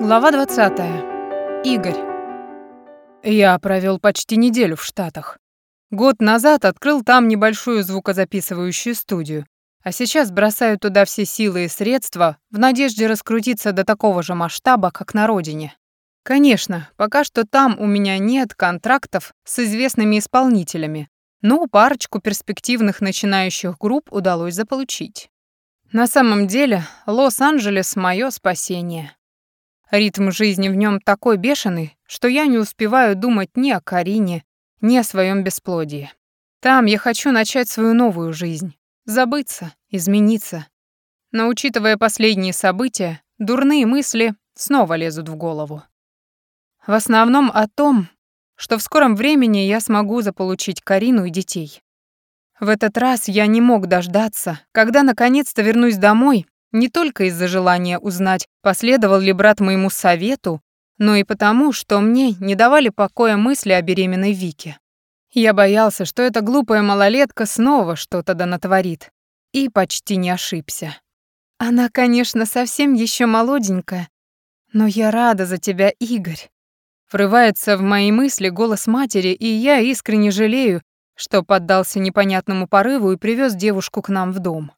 Глава 20. Игорь. Я провел почти неделю в Штатах. Год назад открыл там небольшую звукозаписывающую студию, а сейчас бросаю туда все силы и средства в надежде раскрутиться до такого же масштаба, как на родине. Конечно, пока что там у меня нет контрактов с известными исполнителями, но парочку перспективных начинающих групп удалось заполучить. На самом деле, Лос-Анджелес — мое спасение. Ритм жизни в нем такой бешеный, что я не успеваю думать ни о Карине, ни о своем бесплодии. Там я хочу начать свою новую жизнь, забыться, измениться. Но учитывая последние события, дурные мысли снова лезут в голову. В основном о том, что в скором времени я смогу заполучить Карину и детей. В этот раз я не мог дождаться, когда наконец-то вернусь домой не только из-за желания узнать, последовал ли брат моему совету, но и потому, что мне не давали покоя мысли о беременной Вике. Я боялся, что эта глупая малолетка снова что-то да натворит, и почти не ошибся. Она, конечно, совсем еще молоденькая, но я рада за тебя, Игорь. Врывается в мои мысли голос матери, и я искренне жалею, что поддался непонятному порыву и привез девушку к нам в дом.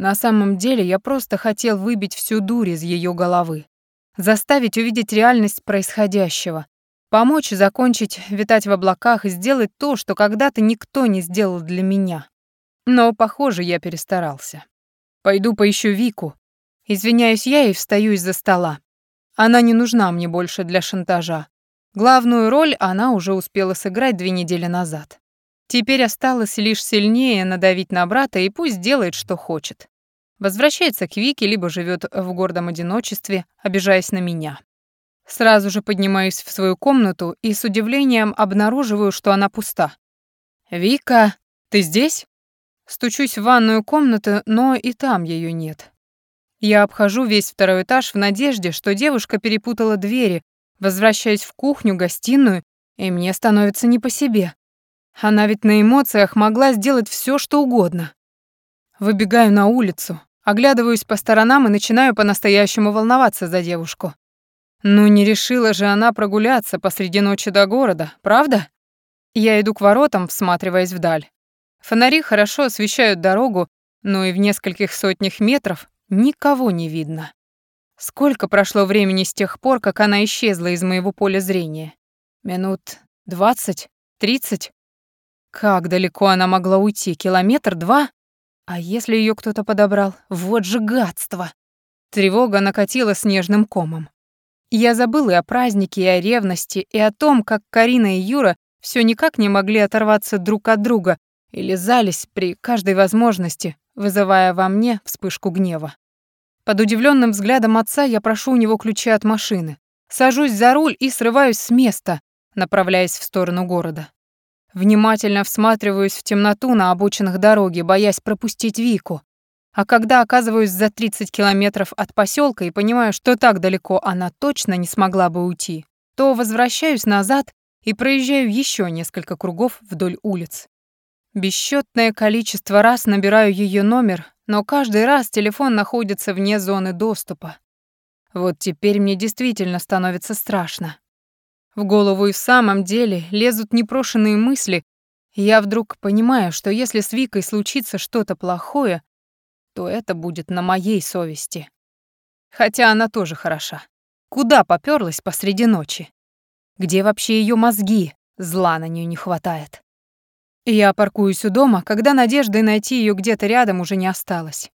На самом деле я просто хотел выбить всю дурь из ее головы, заставить увидеть реальность происходящего, помочь закончить витать в облаках и сделать то, что когда-то никто не сделал для меня. Но, похоже, я перестарался. Пойду поищу Вику. Извиняюсь я и встаю из-за стола. Она не нужна мне больше для шантажа. Главную роль она уже успела сыграть две недели назад. Теперь осталось лишь сильнее надавить на брата, и пусть делает, что хочет. Возвращается к Вике, либо живет в гордом одиночестве, обижаясь на меня. Сразу же поднимаюсь в свою комнату и с удивлением обнаруживаю, что она пуста. «Вика, ты здесь?» Стучусь в ванную комнату, но и там ее нет. Я обхожу весь второй этаж в надежде, что девушка перепутала двери, возвращаюсь в кухню, гостиную, и мне становится не по себе. Она ведь на эмоциях могла сделать все, что угодно. Выбегаю на улицу, оглядываюсь по сторонам и начинаю по-настоящему волноваться за девушку. Ну не решила же она прогуляться посреди ночи до города, правда? Я иду к воротам, всматриваясь вдаль. Фонари хорошо освещают дорогу, но и в нескольких сотнях метров никого не видно. Сколько прошло времени с тех пор, как она исчезла из моего поля зрения? Минут двадцать? Тридцать? Как далеко она могла уйти? Километр-два? А если ее кто-то подобрал? Вот же гадство! Тревога накатила снежным комом. Я забыла и о празднике, и о ревности, и о том, как Карина и Юра все никак не могли оторваться друг от друга и лизались при каждой возможности, вызывая во мне вспышку гнева. Под удивленным взглядом отца я прошу у него ключи от машины, сажусь за руль и срываюсь с места, направляясь в сторону города. Внимательно всматриваюсь в темноту на обочинах дороги, боясь пропустить Вику. А когда оказываюсь за 30 километров от поселка и понимаю, что так далеко она точно не смогла бы уйти, то возвращаюсь назад и проезжаю еще несколько кругов вдоль улиц. Бесчетное количество раз набираю ее номер, но каждый раз телефон находится вне зоны доступа. Вот теперь мне действительно становится страшно. В голову и в самом деле лезут непрошенные мысли, я вдруг понимаю, что если с Викой случится что-то плохое, то это будет на моей совести. Хотя она тоже хороша. Куда попёрлась посреди ночи? Где вообще ее мозги? Зла на нее не хватает. Я паркуюсь у дома, когда надежды найти ее где-то рядом уже не осталось.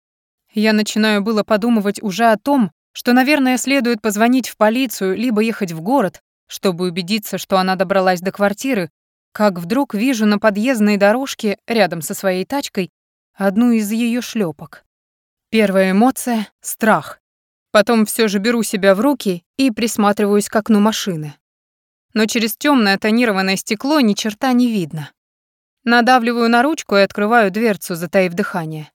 Я начинаю было подумывать уже о том, что, наверное, следует позвонить в полицию либо ехать в город, чтобы убедиться, что она добралась до квартиры, как вдруг вижу на подъездной дорожке рядом со своей тачкой одну из ее шлепок. Первая эмоция — страх. Потом все же беру себя в руки и присматриваюсь к окну машины. Но через темное тонированное стекло ни черта не видно. Надавливаю на ручку и открываю дверцу, затаив дыхание.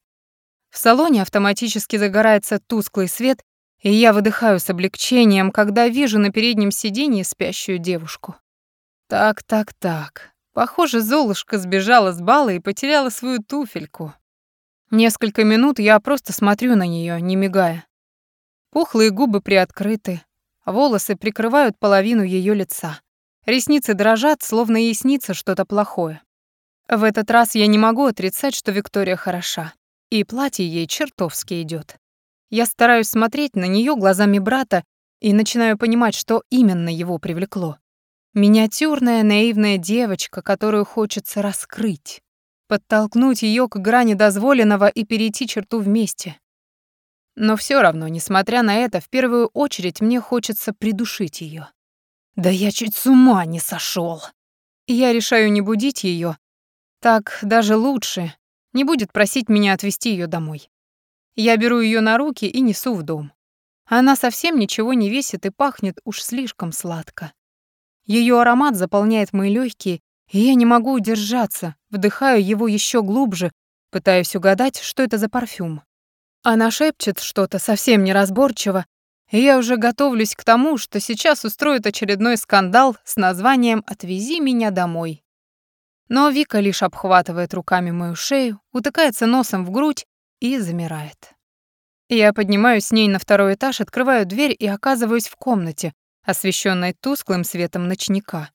В салоне автоматически загорается тусклый свет, и я выдыхаю с облегчением, когда вижу на переднем сиденье спящую девушку. Так, так, так. Похоже, Золушка сбежала с бала и потеряла свою туфельку. Несколько минут я просто смотрю на нее, не мигая. Пухлые губы приоткрыты, Волосы прикрывают половину ее лица. Ресницы дрожат, словно ей снится что-то плохое. В этот раз я не могу отрицать, что Виктория хороша, и платье ей чертовски идет. Я стараюсь смотреть на нее глазами брата и начинаю понимать, что именно его привлекло. Миниатюрная наивная девочка, которую хочется раскрыть, подтолкнуть ее к грани дозволенного и перейти черту вместе. Но все равно, несмотря на это, в первую очередь мне хочется придушить ее. Да я чуть с ума не сошел. Я решаю не будить ее. Так даже лучше. Не будет просить меня отвезти ее домой. Я беру ее на руки и несу в дом. Она совсем ничего не весит и пахнет уж слишком сладко. Ее аромат заполняет мои легкие, и я не могу удержаться, вдыхаю его еще глубже, пытаясь угадать, что это за парфюм. Она шепчет что-то совсем неразборчиво, и я уже готовлюсь к тому, что сейчас устроит очередной скандал с названием «Отвези меня домой». Но Вика лишь обхватывает руками мою шею, утыкается носом в грудь и замирает. Я поднимаюсь с ней на второй этаж, открываю дверь и оказываюсь в комнате, освещенной тусклым светом ночника.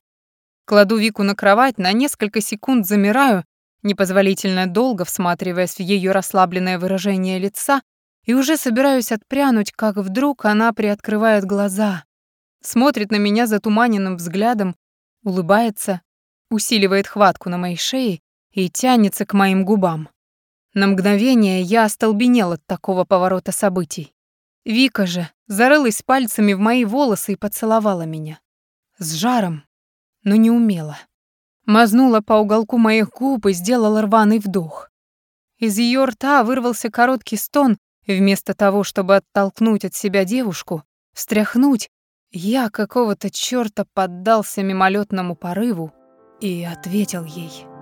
Кладу Вику на кровать, на несколько секунд замираю, непозволительно долго всматриваясь в ее расслабленное выражение лица, и уже собираюсь отпрянуть, как вдруг она приоткрывает глаза, смотрит на меня затуманенным взглядом, улыбается, усиливает хватку на моей шее и тянется к моим губам. На мгновение я остолбенел от такого поворота событий. Вика же зарылась пальцами в мои волосы и поцеловала меня. С жаром, но не умела. Мазнула по уголку моих губ и сделала рваный вдох. Из ее рта вырвался короткий стон, вместо того, чтобы оттолкнуть от себя девушку, встряхнуть, я какого-то чёрта поддался мимолетному порыву и ответил ей.